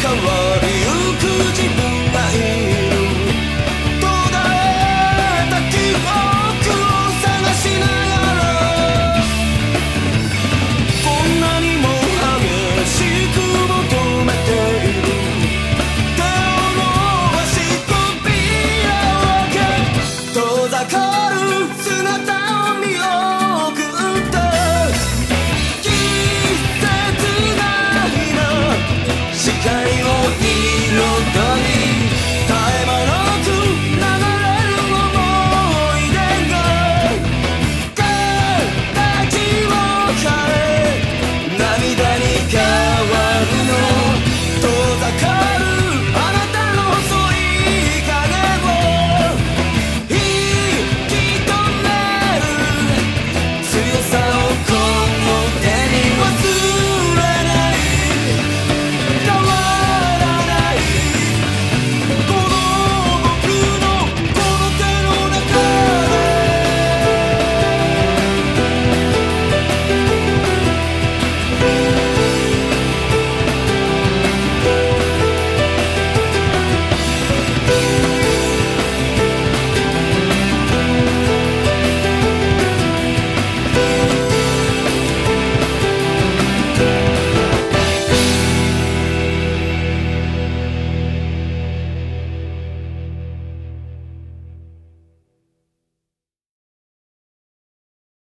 Look around. with.